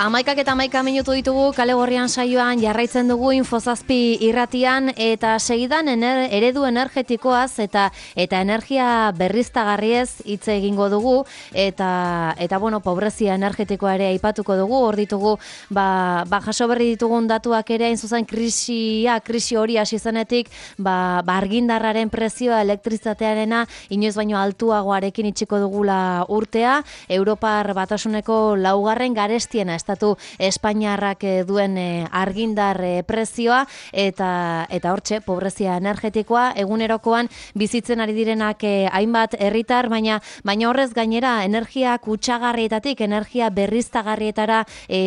Amaikak eta amaika minutu ditugu kale gorrian saioan jarraitzen dugu infozazpi irratian eta segidan ener, eredu energetikoaz eta eta energia berriztagarriez hitz egingo dugu eta eta bueno, pobrezia energetikoa ere aipatuko dugu. Hor ditugu ba, ba jaso berri ditugun datuak ere hain zuzen krisia, krisi hori hasi zenetik, ba, ba argindarraren prezioa elektrizitatearena inoiz baino altuagoarekin itxiko dugula urtea. Europar batasuneko laugarren garestiena estatu Espainiarrak eh, duen eh, argindar eh, prezioa eta eta hortxe pobrezia energetikoa egunerokoan bizitzen ari direnak hainbat herritar baina baina horrez gainera energia kutsagarrietatik energia berriztagarrietara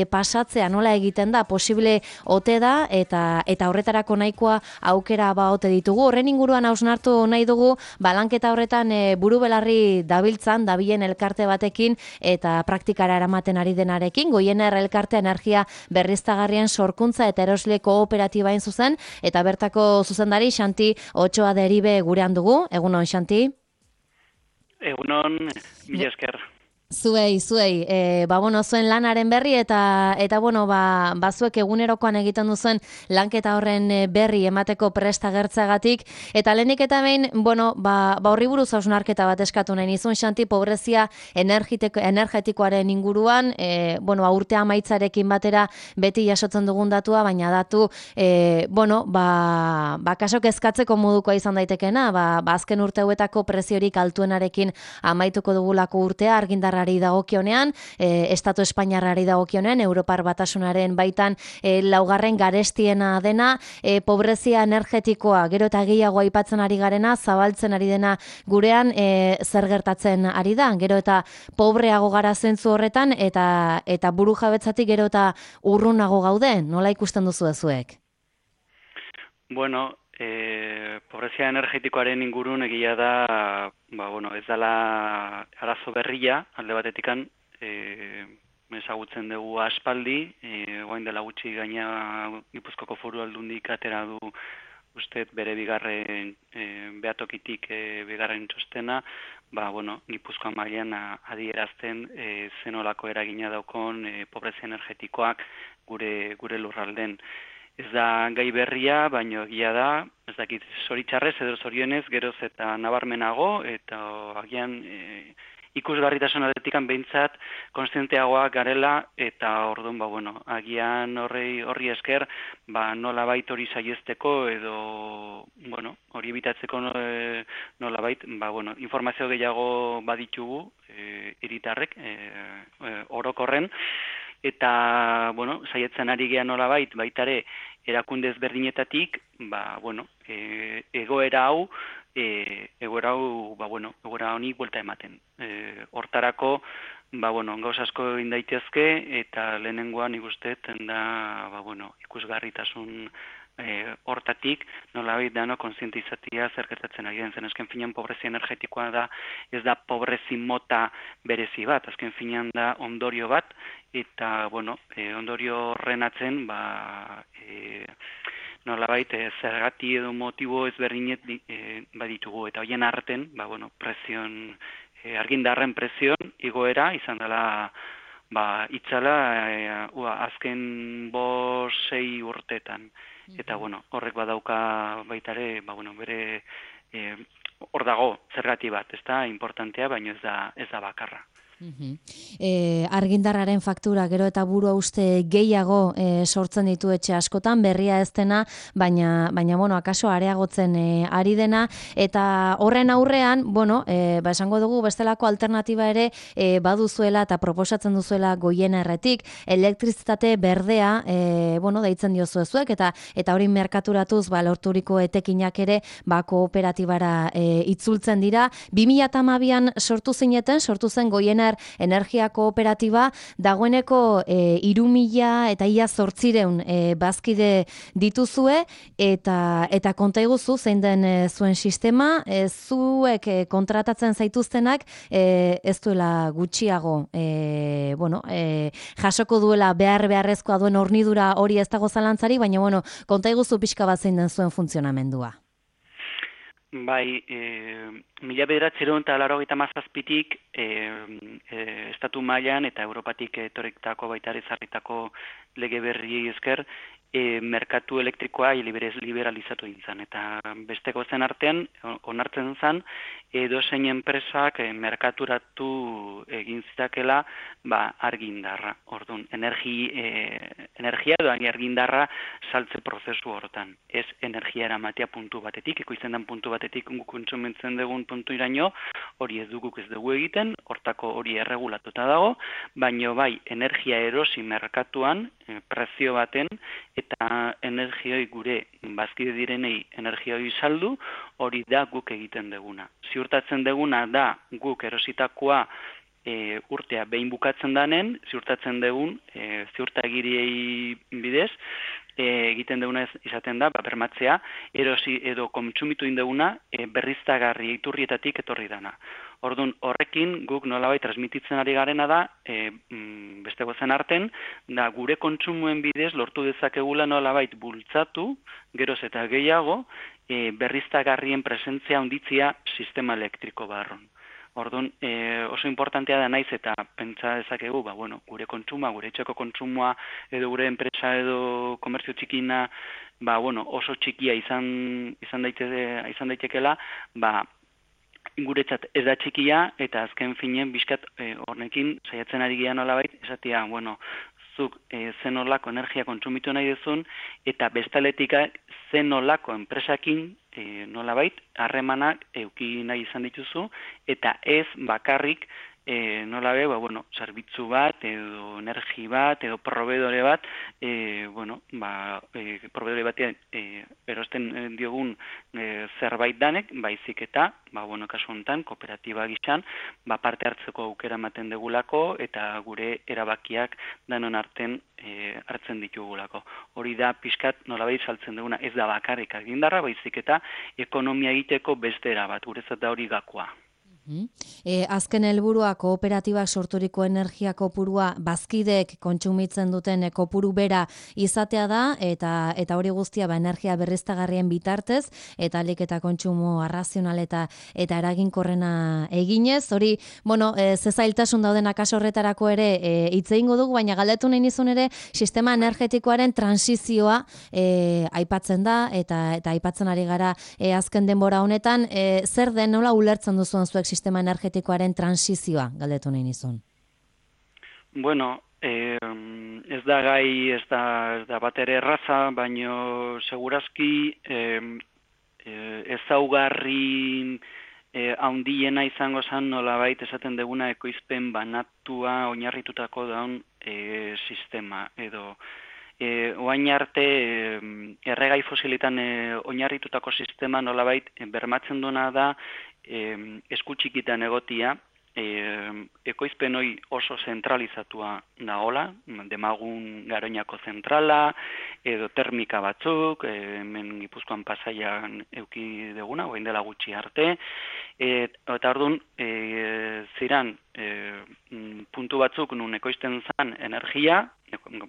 pasatzea nola egiten da posible ote da eta eta horretarako nahikoa aukera ba ote ditugu. Horren inguruan hausnartu nahi dugu balanketa horretan e, buru belarri dabiltzan dabilen elkarte batekin eta praktikara eramaten ari denarekin. Goien Giner elkarte energia berriztagarrien sorkuntza eta erosle kooperatiba zuzen eta bertako zuzendari Xanti Otsoa deribe gurean dugu. Egunon Xanti. Egunon, mila esker. Zuei, zuei, e, ba, bueno, zuen lanaren berri eta, eta bueno, ba, bazuek egunerokoan egiten duzuen lanketa horren e, berri emateko presta gertzagatik. Eta lehenik eta behin, bueno, ba, ba horri buruz hausnarketa bat eskatu nahi nizun, xanti, pobrezia energetikoaren inguruan, e, bueno, aurtea ba, maitzarekin batera beti jasotzen dugun datua, baina datu, e, bueno, ba, ba kasok ezkatzeko modukoa izan daitekena, ba, ba azken urteuetako preziorik altuenarekin amaituko dugulako urtea, argindarra Espainiarrari dagokionean, e, Estatu Espainiarrari dagokionean, Europar Batasunaren baitan e, laugarren garestiena dena, e, pobrezia energetikoa, gero eta gehiago aipatzen ari garena, zabaltzen ari dena gurean, e, zer gertatzen ari da, gero eta pobreago gara zentzu horretan, eta eta buru jabetzatik gero eta urrunago gaude, nola ikusten duzu ezuek? Bueno, E, pobrezia energetikoaren ingurun egia da, ba, bueno, ez dela arazo berria, alde batetikan, e, ezagutzen dugu aspaldi, e, oain dela gutxi gaina Gipuzkoko foru aldundik atera du uste bere bigarren e, behatokitik e, bigarren txostena, ba, bueno, Gipuzkoa mailean adierazten e, zenolako eragina daukon e, pobrezia energetikoak gure, gure lurralden ez da gai berria, baino egia da, ez dakit zoritxarrez edo zorionez, geroz eta nabarmenago, eta agian e, ikusgarritasun adetikan behintzat konstienteagoa garela, eta orduan, ba, bueno, agian horri, horri esker, ba, nola bait hori saiesteko, edo, bueno, hori ebitatzeko e, nola bait, ba, bueno, informazio gehiago baditugu, e, iritarrek, e, e, orokorren, eta bueno, saietzen ari gea nola bait, baitare erakunde ezberdinetatik, ba, bueno, e, egoera hau, e, egoera hau, ba, bueno, egoera honi buelta ematen. E, hortarako, ba, bueno, gauz asko indaitezke, eta lehenengoan ikustetan da, ba, bueno, ikusgarritasun e, hortatik nola bai dano konsientizatia zerketatzen ari den. Zen azken finean pobrezia energetikoa da ez da pobrezi mota berezi bat. Azken finean da ondorio bat. Eta bueno e, ondorio horrenatzen ba e, nola baita zergati edo motibo ezberdinet e, baditugu. Eta hoien arten ba bueno presion e, argindarren presion igoera izan dela ba itzala e, azken bo sei urtetan eta bueno, horrek badauka baitare, ba bueno, bere eh hor dago zergati bat, ezta? Importantea, baino ez da ez da bakarra. E, argindarraren faktura gero eta burua uste gehiago e, sortzen ditu etxe askotan berria ez dena, baina, baina bueno, akaso areagotzen e, ari dena. Eta horren aurrean, bueno, e, ba esango dugu bestelako alternatiba ere e, baduzuela eta proposatzen duzuela goien erretik, elektrizitate berdea, e, bueno, deitzen diozu ezuek eta eta hori merkaturatuz ba, lorturiko etekinak ere ba, kooperatibara e, itzultzen dira. 2008an sortu zineten, sortu zen goiener Energia Kooperatiba dagoeneko e, irumila eta ia zortzireun e, bazkide dituzue eta eta konta iguzu zein den e, zuen sistema, e, zuek e, kontratatzen zaituztenak e, ez duela gutxiago e, bueno, e, jasoko duela behar beharrezkoa duen hornidura hori ez dago zalantzari, baina bueno, konta iguzu pixka bat zein den zuen funtzionamendua. Bai, e, mila bederatzeron eta laro gita mazazpitik e, e, estatu mailan eta Europatik etorriktako baita zarritako lege berri ezker, e, merkatu elektrikoa liberalizatu dintzen. Eta besteko zen artean, onartzen zen, edo zein enpresak e, merkaturatu egin zitakela ba, argindarra. Orduan, energi, e, energia edo argindarra saltze prozesu hortan. Ez energia eramatea puntu batetik, ekoizten den puntu batetik guk kontsumentzen dugun puntu iraino, hori ez duguk ez dugu egiten, hortako hori erregulatuta dago, baino bai, energia erosi merkatuan, prezio baten, eta energioi gure bazkide direnei energioi saldu, hori da guk egiten deguna. Ziurtatzen deguna da guk erositakoa e, urtea behin bukatzen danen, ziurtatzen degun e, ziurtagiriei bidez, e, egiten duguna izaten da, ba, bermatzea, erosi edo kontsumitu indeguna e, berriztagarri iturrietatik etorri dana. Orduan, horrekin guk nolabait transmititzen ari garena da, e, beste gozen arten, da gure kontsumuen bidez lortu dezakegula nolabait bultzatu, geroz eta gehiago, e, berriztagarrien presentzia onditzia sistema elektriko barron. Orduan, e, oso importantea da naiz eta pentsa dezakegu, ba, bueno, gure kontsuma, gure etxeko kontsumoa edo gure enpresa edo komerzio txikina, ba, bueno, oso txikia izan, izan, daite, izan daitekela, ba, guretzat ez da txikia eta azken finen bizkat e, hornekin saiatzen ari gian nolabait esatia, bueno, zuk e, zenolako energia kontsumitu nahi duzun eta bestaletika zenolako enpresakin e, nolabait harremanak euki nahi izan dituzu eta ez bakarrik e, nola be, ba, bueno, zerbitzu bat, edo energi bat, edo proveedore bat, e, bueno, ba, e, proveedore bat e, erosten diogun e, zerbait danek, baizik eta, ba, bueno, kasu honetan, kooperatiba gizan, ba, parte hartzeko aukera ematen degulako, eta gure erabakiak danon arten e, hartzen ditugulako. Hori da, pixkat, nola saltzen duguna, ez da bakarrik agindarra, baizik eta ekonomia egiteko bestera bat, gurezat da hori gakoa. E, azken helburua kooperatibak sorturiko energia kopurua bazkideek kontsumitzen duten kopuru bera izatea da eta eta hori guztia ba energia berriztagarrien bitartez eta alik eta kontsumo arrazional eta eta eraginkorrena eginez. Hori bueno e, ze zailtasun dauden akaso horretarako ere e, hitz eingo dugu baina galdetu nahi nizun ere sistema energetikoaren transizioa e, aipatzen da eta eta aipatzen ari gara e, azken denbora honetan. E, zer den nola ulertzen duzuen zuek sistema energetikoaren transizioa galdetu nahi nizun? Bueno, eh, ez da gai, ez da, ez da bat ere erraza, baino segurazki eh, ezaugarri eh, haundiena izango zan nola baita esaten deguna ekoizpen banatua oinarritutako daun eh, sistema edo E, oain arte erregai fosilitan e, oinarritutako sistema nolabait e, bermatzen duena da e, eskutxikitan egotia, e, ekoizpen hoi oso zentralizatua da hola, demagun garoinako zentrala, edo termika batzuk, e, hemen gipuzkoan pasaian euki deguna, oain dela gutxi arte, e, eta orduan, e, ziran, e, puntu batzuk nun ekoizten zan energia,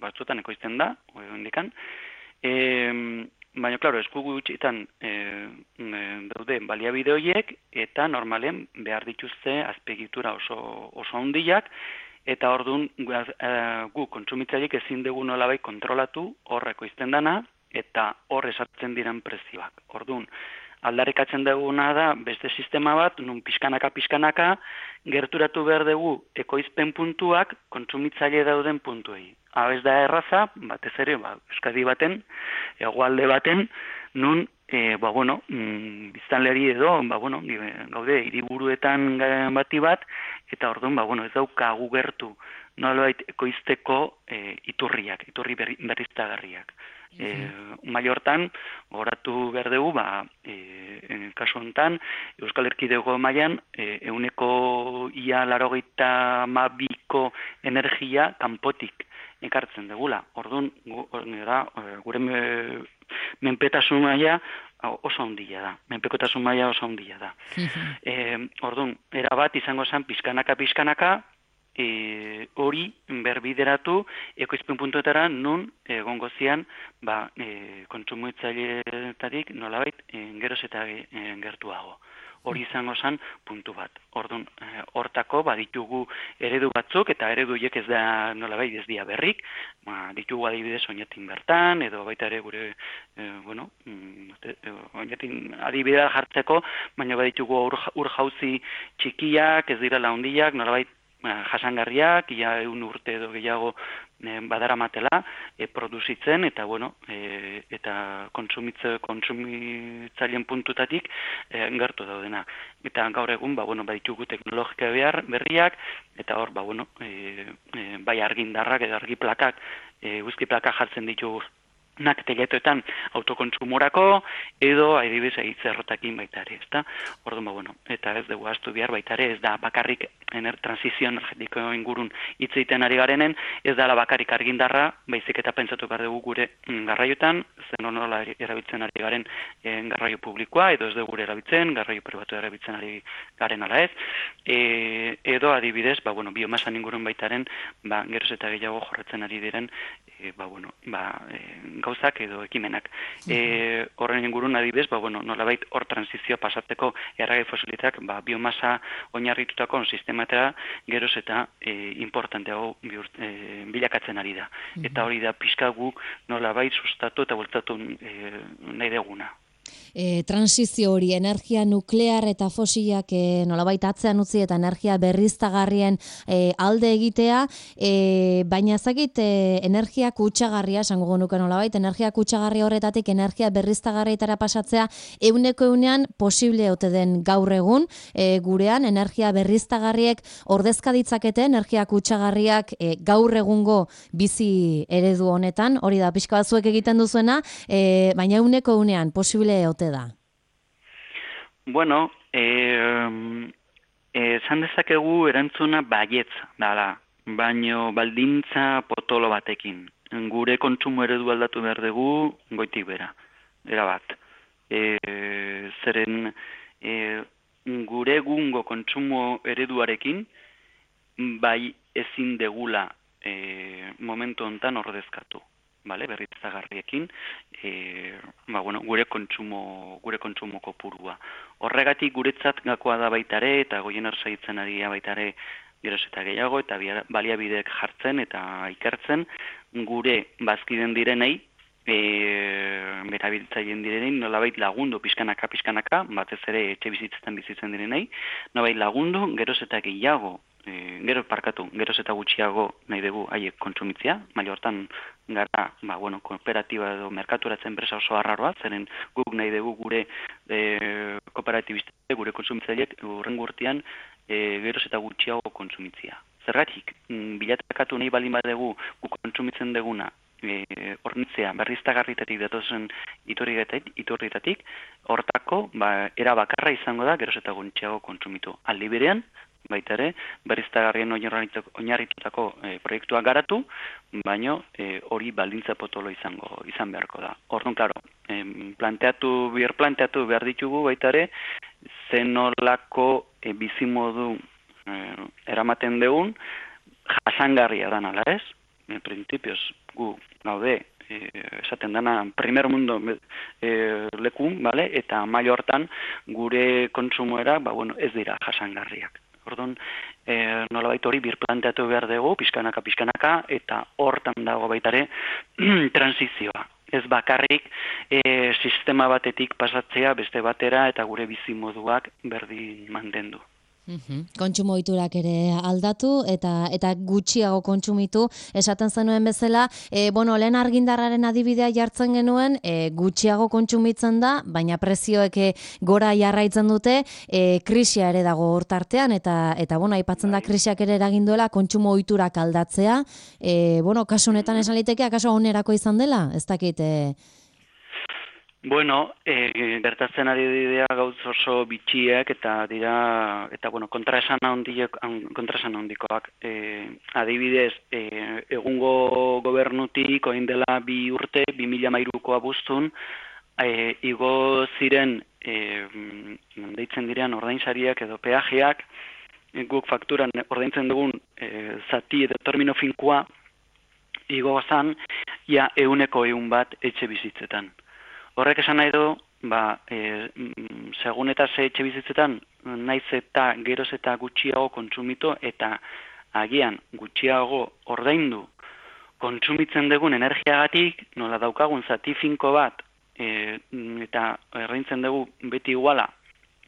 batzutan ekoizten da, oain indikan, e, Baina, klaro, esku gutxitan e, daude baliabide horiek eta normalen behar dituzte azpegitura oso, oso ondiak eta orduan e, gu kontsumitzaiek ezin dugu nolabai kontrolatu horreko izten dana eta hor esartzen diren prezioak. Orduan, aldarekatzen duguna da beste sistema bat, nun pixkanaka pixkanaka, gerturatu behar dugu ekoizpen puntuak kontsumitzaile dauden puntuei. Habez da erraza, batez ere, ba, eskadi baten, egoalde baten, nun, e, ba, bueno, mm, biztanleri edo, ba, bueno, gaude, hiriburuetan bati bat, eta orduan, ba, bueno, ez daukagu gertu, nolait ekoizteko e, iturriak, iturri berriztagarriak e, maiortan, goratu behar dugu, ba, e, kasu honetan, Euskal Erkidego mailan e, euneko ia larogeita mabiko energia kanpotik ekartzen degula. Orduan, gure me, menpetasun maia oso handia da. Menpekotasun maila oso handia da. e, orduan, erabat izango zen pizkanaka-pizkanaka, e, hori berbideratu ekoizpen puntuetara nun egongo zian ba, e, kontsumitzaileetarik nolabait e, geroz eta e, gertuago hori izango zen puntu bat. Ordun eh, hortako baditugu eredu batzuk eta eredu hiek ez da nolabait ez dia berrik, ba ditugu adibidez oinetin bertan edo baita ere gure e, bueno, mm, oinetin adibidea jartzeko, baina baditugu ur, ur jauzi txikiak, ez dira laundiak, nolabait ba, jasangarriak, ia egun urte edo gehiago e, badara matela, e, produzitzen, eta bueno, e, eta kontsumitze, kontsumitzaileen puntutatik e, gertu daudena. Eta gaur egun, ba, bueno, baditugu teknologika behar, berriak, eta hor, ba, bueno, e, e, bai argindarrak edo argi plakak, e, guzki plakak jartzen ditugu nak teletoetan autokontsumorako edo adibidez aitzerrotakin baita ere, ezta? Orduan ba bueno, eta ez dugu astu behar baita ere, ez da bakarrik ener transizio energetiko ingurun hitz egiten ari garenen, ez da la bakarrik argindarra, baizik eta pentsatu behar dugu gure mm, garraioetan, zen nola erabiltzen ari garen e, garraio publikoa edo ez dugu gure erabiltzen, garraio pribatu erabiltzen ari garen ala ez. E, edo adibidez, ba bueno, biomasan ingurun baitaren, ba geroz eta gehiago jorratzen ari diren e, ba, bueno, ba, e, gauzak edo ekimenak. E, horren ingurun adibez, ba, bueno, nolabait hor transizioa pasatzeko errage fosilitak ba, biomasa oinarritutako sistematera geroz eta e, importanteago e, bilakatzen ari da. Eta hori da pixka guk nolabait sustatu eta bultatu e, nahi deguna e, transizio hori energia nuklear eta fosilak e, nolabait atzean utzi eta energia berriztagarrien e, alde egitea, e, baina ezagit e, energia kutsagarria, esango genuke nolabait, energia kutsagarria horretatik energia berriztagarrietara pasatzea euneko eunean posible ote den gaur egun. E, gurean energia berriztagarriek ordezka ditzakete energia kutsagarriak e, gaur egungo bizi eredu honetan, hori da pixka batzuek egiten duzuena, e, baina euneko eunean posible ote da? Bueno, eh, esan dezakegu erantzuna baietz dala, baino baldintza potolo batekin. Gure kontsumo eredu aldatu behar dugu goitik bera, era bat. E, zeren e, gure gungo kontsumo ereduarekin bai ezin degula e, momentu hontan ordezkatu vale, berritzagarriekin, e, ba, bueno, gure kontsumo gure kontsumo kopurua. Horregatik guretzat gakoa da baitare eta goien orsaitzen ari baitare geroz eta gehiago eta baliabideek jartzen eta ikertzen gure bazkiden direnei e, berabiltzaien direnei nolabait lagundu pizkanaka pizkanaka batez ere etxe bizitzen bizitzen direnei nolabait lagundu geroz eta gehiago e, gero parkatu, geroz eta gutxiago nahi dugu haiek kontsumitzia, maile hortan gara, ba, bueno, kooperatiba edo merkaturatzen enpresa oso arraroa, zeren guk nahi dugu gure e, kooperatibiste, gure kontsumitzaileek urren gurtian e, geroz eta gutxiago kontsumitzia. Zergatik, mm, bilatakatu nahi balin badegu guk kontsumitzen deguna e, ornitzea berriztagarritatik datozen iturritatik, iturritatik hortako ba, era bakarra izango da geroz eta gutxiago kontsumitu. Aldi berean, baita ere, berriztagarrien oinarritutako e, proiektua garatu, baino e, hori baldintza potolo izango izan beharko da. Orduan, klaro, e, planteatu, bier planteatu behar ditugu baita ere, zenolako e, bizimodu e, eramaten degun, jasangarria da nala ez? En principios, gu gaude, e, esaten dana primer mundo e, lekun, vale? eta maio hortan gure kontsumoera ba, bueno, ez dira jasangarriak. Orduan, e, nolabait hori birplanteatu behar dugu, pixkanaka, pixkanaka, eta hortan dago baitare transizioa. Ez bakarrik e, sistema batetik pasatzea beste batera eta gure bizimoduak berdin mantendu. Kontsumo iturak ere aldatu eta eta gutxiago kontsumitu esaten zenuen bezala, e, bueno, lehen argindarraren adibidea jartzen genuen, e, gutxiago kontsumitzen da, baina prezioek e, gora jarraitzen dute, e, krisia ere dago hortartean eta eta bueno, aipatzen da bai. krisiak ere eragin duela kontsumo ohiturak aldatzea. E, bueno, kasu honetan esan liteke akaso onerako izan dela, ez dakit e, Bueno, e, gertatzen ari dira gauz oso bitxiek eta dira eta bueno, kontraesan handiek kontraesan handikoak. E, adibidez, e, egungo gobernutik orain dela bi urte 2013ko abuztun e, igo ziren e, deitzen direan ordainsariak edo peajeak guk fakturan ordaintzen dugun e, zati edo termino finkoa igo zan, ja euneko eun bat etxe bizitzetan. Horrek esan nahi du, ba, e, segun eta ze etxe bizitzetan, naiz eta geroz eta gutxiago kontsumito eta agian gutxiago ordaindu kontsumitzen dugun energiagatik, nola daukagun zati finko bat e, eta erreintzen dugu beti iguala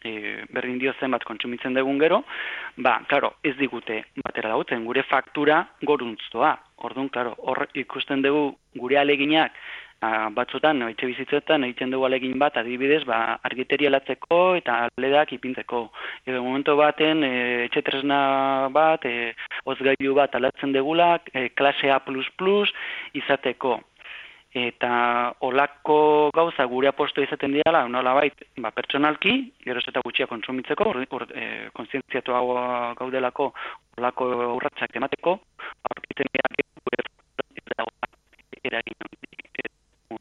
e, berdin dio zenbat kontsumitzen dugun gero, ba, claro, ez digute batera dauten, gure faktura goruntztoa. Orduan, claro, hor ikusten dugu gure aleginak a, batzutan, etxe bizitzetan, egiten dugu alegin bat, adibidez, ba, argiteri alatzeko eta aledak ipintzeko. Edo momentu baten, e, etxe tresna bat, e, ozgailu bat alatzen degulak, e, klase A++ izateko eta olako gauza gure aposto izaten diala, nola bait, ba, pertsonalki, geroz eta gutxia konsumitzeko, e, konsientziatu hau gaudelako olako urratzak emateko, aurkitzen dira gure eragin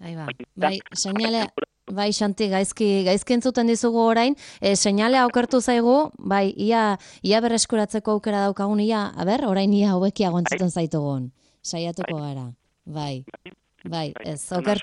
Aiba, bai, seinale, bai, Xanti, gaizki, gaizki entzuten dizugu orain, e, seinale aukertu zaigu, bai, ia, ia berreskuratzeko aukera daukagun, ia, a ber, orain ia hobekia gontzuten bai. zaitugun, saiatuko bai. gara, bai. bai. Bai, ez, okert,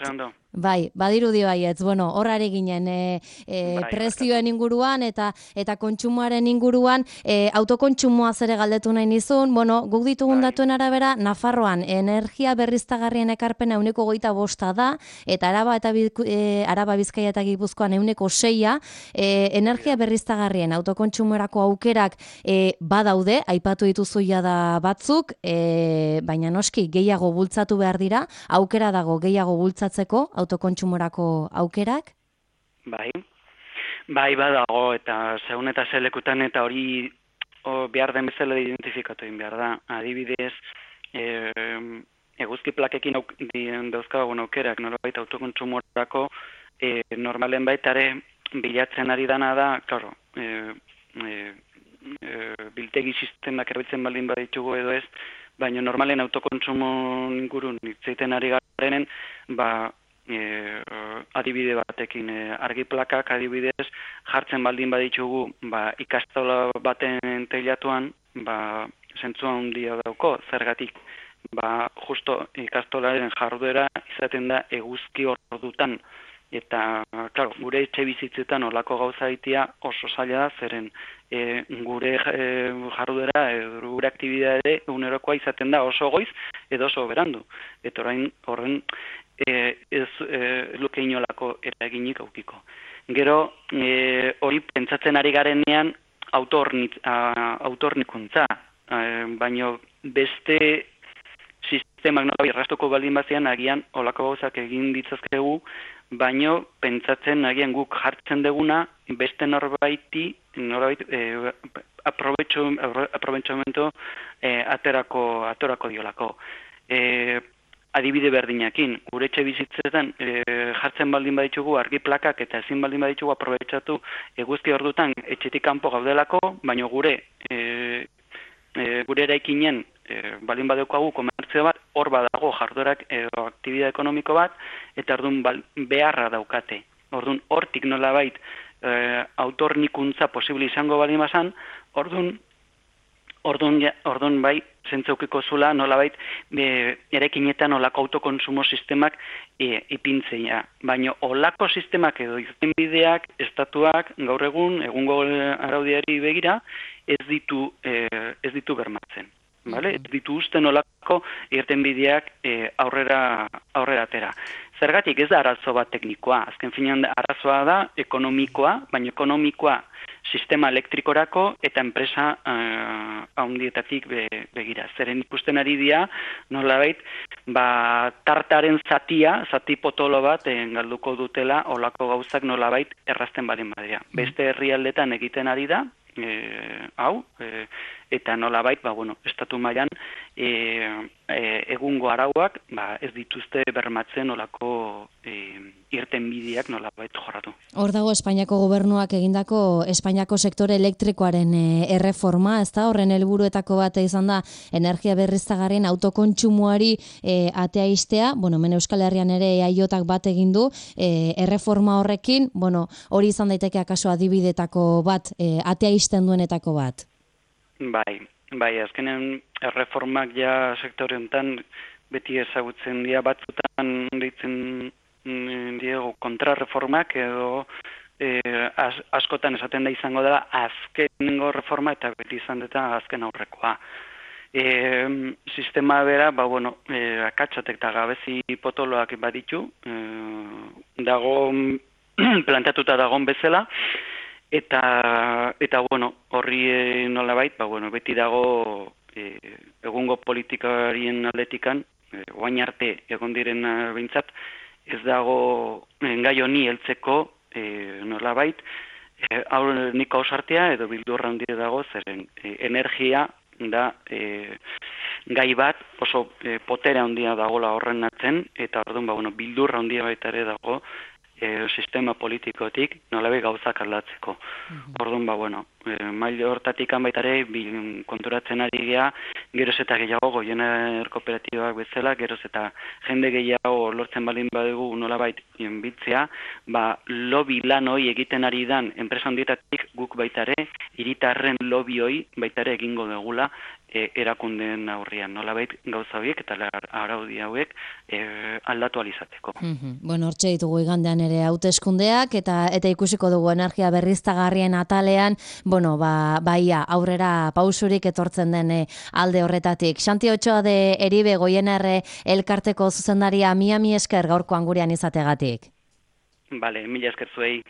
bai, badiru dio bai, ez, bueno, horrari ginen e, e, bai, prezioen inguruan eta eta kontsumoaren inguruan e, autokontsumoa zere galdetu nahi nizun, bueno, guk ditugun bai. datuen arabera, Nafarroan energia berriztagarrien ekarpena euneko goita bosta da, eta araba eta e, araba bizkaia eta gipuzkoan euneko seia, e, energia berriztagarrien autokontsumorako aukerak e, badaude, aipatu dituzu da batzuk, e, baina noski gehiago bultzatu behar dira, aukera dago gehiago bultzatzeko autokontsumorako aukerak? Bai, bai badago eta segun eta zelekutan eta hori o, behar den bezala identifikatu egin behar da. Adibidez, e, eguzki plakekin auk, dauzkagun aukerak norbait autokontsumorako e, normalen baitare bilatzen ari dana da, claro, e, e, e, biltegi sistemak erbitzen baldin baditugu edo ez, baina normalen autokontsumo ingurun itzeiten ari garenen, ba, e, adibide batekin e, argi plakak adibidez jartzen baldin baditugu ba, ikastola baten teilatuan ba, zentzua handia dauko, zergatik ba, justo ikastolaren jarduera izaten da eguzki ordutan eta claro, gure etxe bizitzetan olako gauza itia oso zaila da zeren e, gure e, jarrudera e, gure aktibidade unerokoa izaten da oso goiz edo oso berandu. Eta orain horren e, ez e, luke inolako eraginik aukiko gero e, hori pentsatzen ari garenean autornit, autornikuntza baino beste sistemak nola irrastuko baldin bazian agian olako gauzak egin ditzazkegu baino pentsatzen agian guk jartzen deguna beste norbaiti norbait eh aprobetxamento eh, aterako aterako diolako. Eh adibide berdinakin gure etxe bizitzetan eh, jartzen baldin baditugu argi plakak eta ezin baldin baditugu aprobetxatu eguzki ordutan etxetik kanpo gaudelako baino gure eh, e, gure eraikinen e, balin badeukagu komertzio bat, hor badago jarduerak edo aktibidea ekonomiko bat, eta orduan beharra daukate. Orduan hortik nola bait e, autornikuntza posible izango balin bazan, orduan Orduan, orduan bai, zentzaukiko zula, nolabait, be, erekinetan olako autokonsumo sistemak e, ipintzea. Baina olako sistemak edo izten bideak, estatuak, gaur egun, egungo araudiari begira, ez ditu, e, ez ditu bermatzen. Vale? Ez ditu usten olako irten bideak e, aurrera, aurrera atera. Zergatik ez da arazo bat teknikoa, azken finean arazoa da ekonomikoa, baina ekonomikoa sistema elektrikorako eta enpresa uh, haundietatik be, begira. Zeren ikusten ari dira, nolabait, ba, tartaren zatia, zati potolo bat, en, galduko dutela, olako gauzak nolabait errazten badin badira. Mm. Beste herrialdetan egiten ari da, e, hau, e, eta nolabait, ba, bueno, estatu mailan e, e, egungo arauak ba, ez dituzte bermatzen olako e, irten bideak nolabait jorratu. Hor dago Espainiako gobernuak egindako Espainiako sektore elektrikoaren e, erreforma, ez da, horren helburuetako bat izan da energia berriztagarrien autokontsumoari e, atea istea, bueno, men Euskal Herrian ere aiotak bat egin du, e, erreforma horrekin, bueno, hori izan daiteke akaso adibidetako bat, e, atea isten duenetako bat. Bai, bai, azkenen reformak ja sektore honetan beti ezagutzen dira batzutan ditzen mm, diego kontrareformak edo e, askotan esaten da izango dela azkenengo reforma eta beti izan deta azken aurrekoa. E, sistema bera, ba, bueno, e, akatsatek eta gabezi potoloak baditu, e, dago plantatuta dagon bezala, eta, eta bueno, horri e, nolabait, ba, bueno, beti dago e, egungo politikarien aldetikan, e, oain arte egon diren bintzat, ez dago gai honi heltzeko e, nolabait, e, hau nik ausartea edo bildurra handia dago, zeren e, energia da e, gai bat oso e, potera handia dagola horren atzen, eta orduan ba, bueno, bildurra handia baita ere dago, e, sistema politikotik nolabe gauzak aldatzeko. Mm Orduan, ba, bueno, e, mail hortatik baitare konturatzen ari gea, geroz eta gehiago goiener kooperatibak bezala, geroz eta jende gehiago lortzen balin badugu nolabait bitzea, ba, lobi lan hoi egiten ari dan enpresa handietatik guk baitare, iritarren lobi hoi baitare egingo degula, e, erakundeen aurrian, nolabait gauza horiek eta araudi hauek e, aldatu alizateko. Mm Bueno, hortxe ditugu igandean ere hauteskundeak eta eta ikusiko dugu energia berriztagarrien atalean, bueno, ba, baia aurrera pausurik etortzen den e, alde horretatik. Xanti Otsoa de Eribe Goienerre elkarteko zuzendaria Miami esker gaurkoan gurean izategatik. Bale, mila esker zuei.